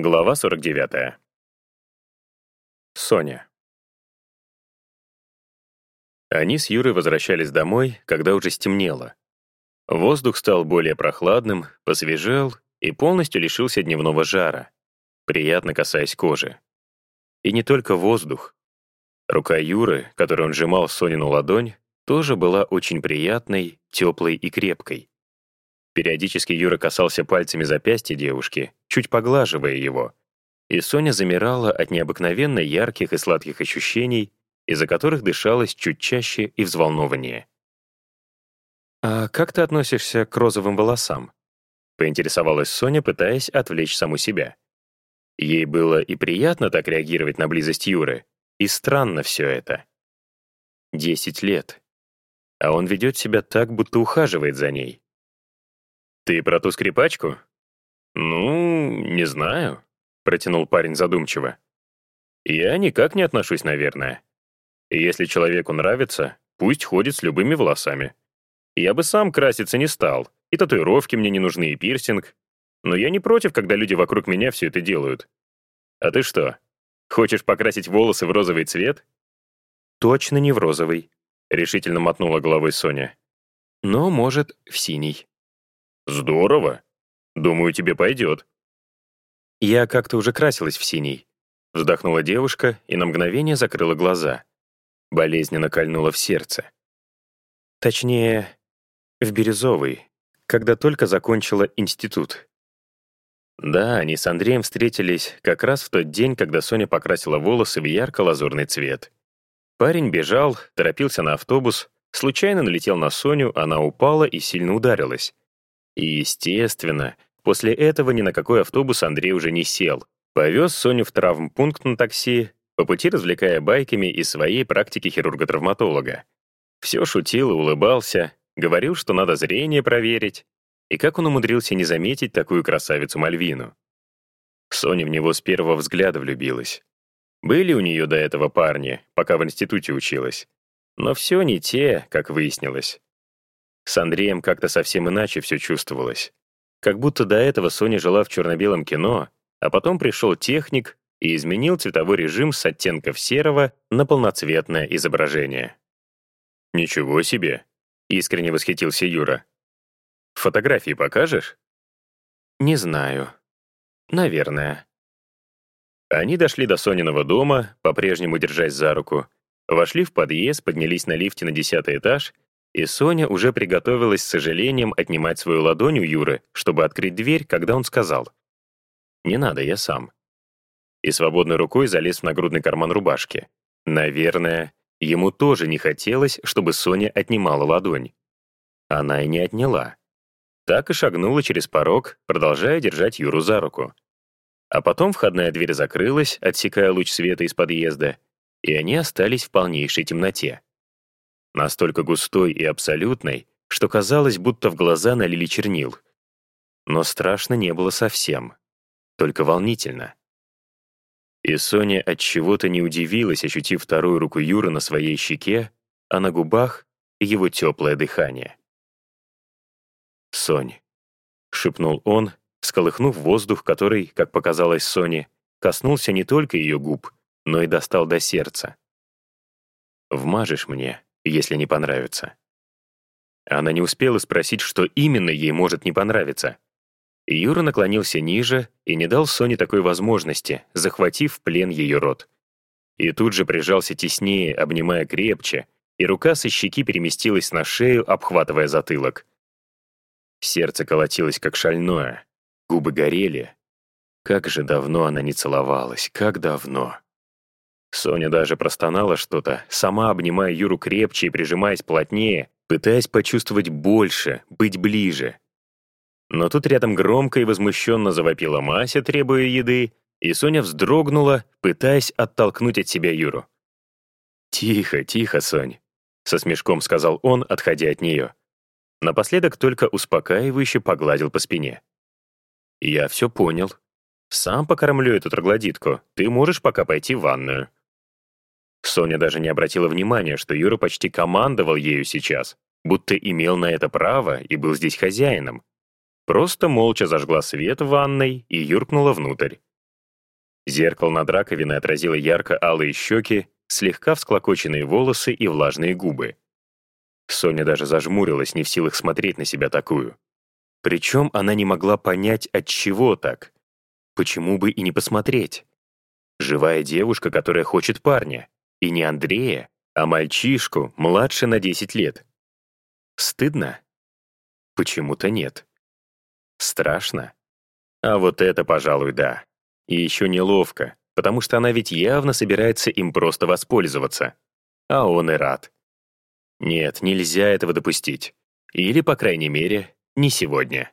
Глава 49. Соня. Они с Юрой возвращались домой, когда уже стемнело. Воздух стал более прохладным, посвежел и полностью лишился дневного жара, приятно касаясь кожи. И не только воздух. Рука Юры, которую он сжимал Сонину ладонь, тоже была очень приятной, теплой и крепкой. Периодически Юра касался пальцами запястья девушки, чуть поглаживая его. И Соня замирала от необыкновенно ярких и сладких ощущений, из-за которых дышалось чуть чаще и взволнованнее. «А как ты относишься к розовым волосам?» — поинтересовалась Соня, пытаясь отвлечь саму себя. Ей было и приятно так реагировать на близость Юры, и странно все это. Десять лет. А он ведет себя так, будто ухаживает за ней. «Ты про ту скрипачку?» «Ну, не знаю», — протянул парень задумчиво. «Я никак не отношусь, наверное. Если человеку нравится, пусть ходит с любыми волосами. Я бы сам краситься не стал, и татуировки мне не нужны, и пирсинг. Но я не против, когда люди вокруг меня все это делают. А ты что, хочешь покрасить волосы в розовый цвет?» «Точно не в розовый», — решительно мотнула головой Соня. «Но, может, в синий». «Здорово», Думаю, тебе пойдет». «Я как-то уже красилась в синий», — вздохнула девушка и на мгновение закрыла глаза. Болезненно кольнула в сердце. Точнее, в бирюзовый, когда только закончила институт. Да, они с Андреем встретились как раз в тот день, когда Соня покрасила волосы в ярко-лазурный цвет. Парень бежал, торопился на автобус, случайно налетел на Соню, она упала и сильно ударилась. И, естественно, После этого ни на какой автобус Андрей уже не сел. Повез Соню в травмпункт на такси, по пути развлекая байками из своей практики хирурга-травматолога. Все шутил и улыбался, говорил, что надо зрение проверить. И как он умудрился не заметить такую красавицу Мальвину. Соня в него с первого взгляда влюбилась. Были у нее до этого парни, пока в институте училась. Но все не те, как выяснилось. С Андреем как-то совсем иначе все чувствовалось. Как будто до этого Соня жила в черно-белом кино, а потом пришел техник и изменил цветовой режим с оттенков серого на полноцветное изображение. «Ничего себе!» — искренне восхитился Юра. «Фотографии покажешь?» «Не знаю. Наверное». Они дошли до Сониного дома, по-прежнему держась за руку, вошли в подъезд, поднялись на лифте на десятый этаж и Соня уже приготовилась с сожалением отнимать свою ладонь у Юры, чтобы открыть дверь, когда он сказал «Не надо, я сам». И свободной рукой залез в нагрудный карман рубашки. Наверное, ему тоже не хотелось, чтобы Соня отнимала ладонь. Она и не отняла. Так и шагнула через порог, продолжая держать Юру за руку. А потом входная дверь закрылась, отсекая луч света из подъезда, и они остались в полнейшей темноте настолько густой и абсолютной, что казалось, будто в глаза налили чернил. Но страшно не было совсем, только волнительно. И Соня от чего-то не удивилась, ощутив вторую руку Юры на своей щеке, а на губах его теплое дыхание. «Сонь», — шепнул он, сколыхнув воздух, который, как показалось Соне, коснулся не только ее губ, но и достал до сердца. «Вмажешь мне, если не понравится. Она не успела спросить, что именно ей может не понравиться. Юра наклонился ниже и не дал Соне такой возможности, захватив в плен ее рот. И тут же прижался теснее, обнимая крепче, и рука со щеки переместилась на шею, обхватывая затылок. Сердце колотилось, как шальное, губы горели. Как же давно она не целовалась, как давно. Соня даже простонала что-то, сама обнимая Юру крепче и прижимаясь плотнее, пытаясь почувствовать больше, быть ближе. Но тут рядом громко и возмущенно завопила Мася, требуя еды, и Соня вздрогнула, пытаясь оттолкнуть от себя Юру. «Тихо, тихо, Сонь», — со смешком сказал он, отходя от нее. Напоследок только успокаивающе погладил по спине. «Я все понял. Сам покормлю эту троглодитку, ты можешь пока пойти в ванную». Соня даже не обратила внимания, что Юра почти командовал ею сейчас, будто имел на это право и был здесь хозяином. Просто молча зажгла свет в ванной и юркнула внутрь. Зеркало над раковиной отразило ярко-алые щеки, слегка всклокоченные волосы и влажные губы. Соня даже зажмурилась, не в силах смотреть на себя такую. Причем она не могла понять, от чего так. Почему бы и не посмотреть? Живая девушка, которая хочет парня. И не Андрея, а мальчишку, младше на 10 лет. Стыдно? Почему-то нет. Страшно? А вот это, пожалуй, да. И еще неловко, потому что она ведь явно собирается им просто воспользоваться. А он и рад. Нет, нельзя этого допустить. Или, по крайней мере, не сегодня.